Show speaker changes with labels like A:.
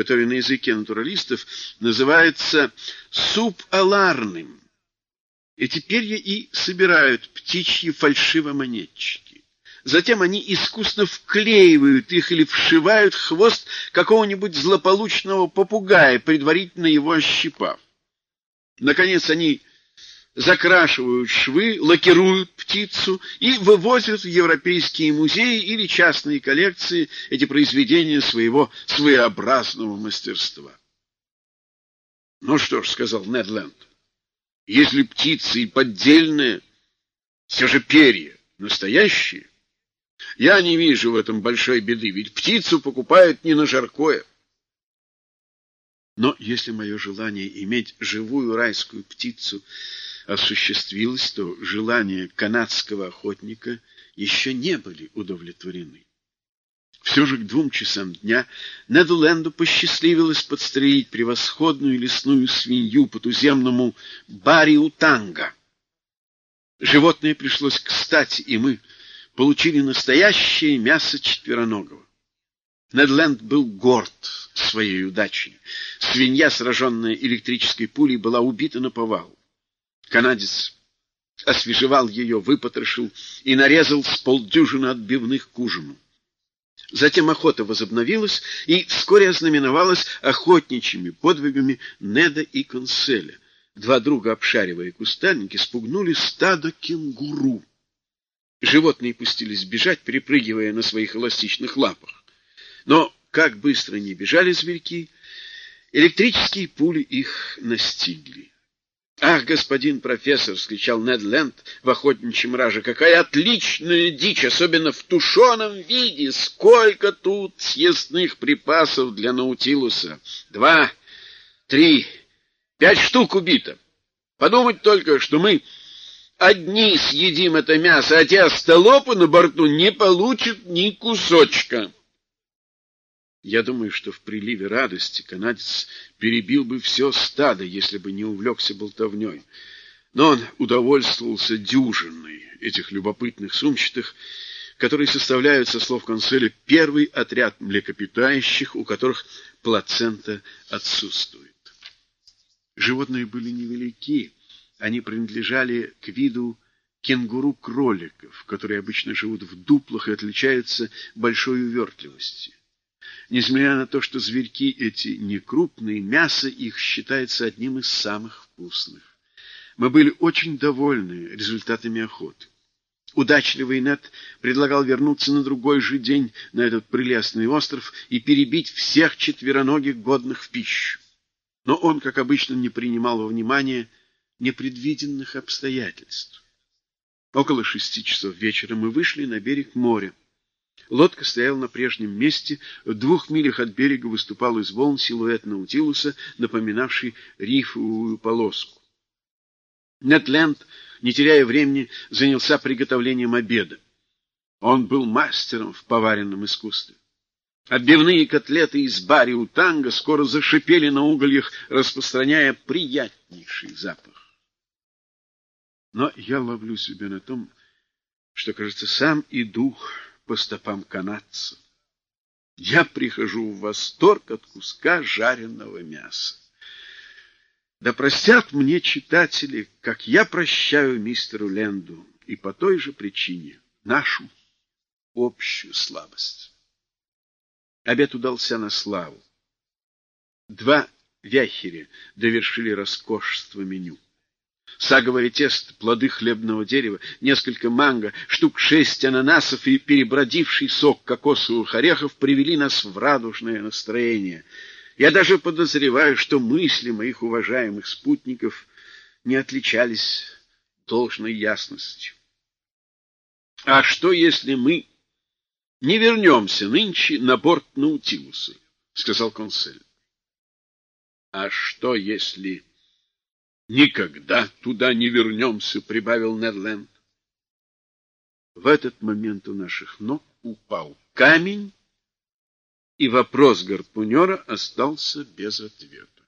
A: который на языке натуралистов называется субаларным. Эти перья и собирают птичьи фальшивомонетчики. Затем они искусно вклеивают их или вшивают хвост какого-нибудь злополучного попугая, предварительно его ощипав. Наконец они закрашивают швы, лакируют птицу и вывозят в европейские музеи или частные коллекции эти произведения своего своеобразного мастерства. «Ну что ж», — сказал Недленд, — «если птицы и поддельные, все же перья настоящие, я не вижу в этом большой беды, ведь птицу покупают не на жаркое». Но если мое желание иметь живую райскую птицу осуществилось, то желания канадского охотника еще не были удовлетворены. Все же к двум часам дня Недуленду посчастливилось подстрелить превосходную лесную свинью по туземному Бариутанга. Животное пришлось кстати, и мы получили настоящее мясо четвероногого. Недленд был горд своей удачей. Свинья, сраженная электрической пулей, была убита на повал. Канадец освежевал ее, выпотрошил и нарезал с полдюжины отбивных к ужину. Затем охота возобновилась и вскоре ознаменовалась охотничьими подвигами Неда и Конселя. Два друга, обшаривая кустарники, спугнули стадо кенгуру. Животные пустились бежать, перепрыгивая на своих эластичных лапах. Но как быстро не бежали зверьки, электрические пули их настигли. «Ах, господин профессор!» — вскричал Нед Ленд в охотничьем раже. «Какая отличная дичь, особенно в тушеном виде! Сколько тут съестных припасов для Наутилуса! Два, три, пять штук убито! Подумать только, что мы одни съедим это мясо, а те остолопы на борту не получат ни кусочка!» Я думаю, что в приливе радости канадец перебил бы все стадо, если бы не увлекся болтовней. Но он удовольствовался дюжиной этих любопытных сумчатых, которые составляют, со слов конселя, первый отряд млекопитающих, у которых плацента отсутствует. Животные были невелики, они принадлежали к виду кенгуру-кроликов, которые обычно живут в дуплах и отличаются большой увертливостью. Несмотря на то, что зверьки эти не крупные, мясо их считается одним из самых вкусных. Мы были очень довольны результатами охоты. Удачливый Нет предлагал вернуться на другой же день на этот прелестный остров и перебить всех четвероногих годных в пищу. Но он, как обычно, не принимал во внимание непредвиденных обстоятельств. Около шести часов вечера мы вышли на берег моря. Лодка стояла на прежнем месте, в двух милях от берега выступал из волн силуэт Наутилуса, напоминавший рифовую полоску. Нетленд, не теряя времени, занялся приготовлением обеда. Он был мастером в поваренном искусстве. Отбивные котлеты из бари у танго скоро зашипели на угольях, распространяя приятнейший запах. Но я ловлю себя на том, что, кажется, сам и дух по стопам канадца. Я прихожу в восторг от куска жареного мяса. Да простят мне читатели, как я прощаю мистеру Ленду, и по той же причине нашу общую слабость. Обед удался на славу. Два вяхеря довершили роскошество меню саговое тесто, плоды хлебного дерева, несколько манго, штук шесть ананасов и перебродивший сок кокосовых орехов привели нас в радужное настроение. Я даже подозреваю, что мысли моих уважаемых спутников не отличались должной ясностью. А что, если мы не вернемся нынче на борт Наутилуса? — сказал консель. — А что, если никогда туда не вернемся, — прибавил Нерленд. В этот момент у наших ног упал камень, и вопрос гарпунера остался без ответа.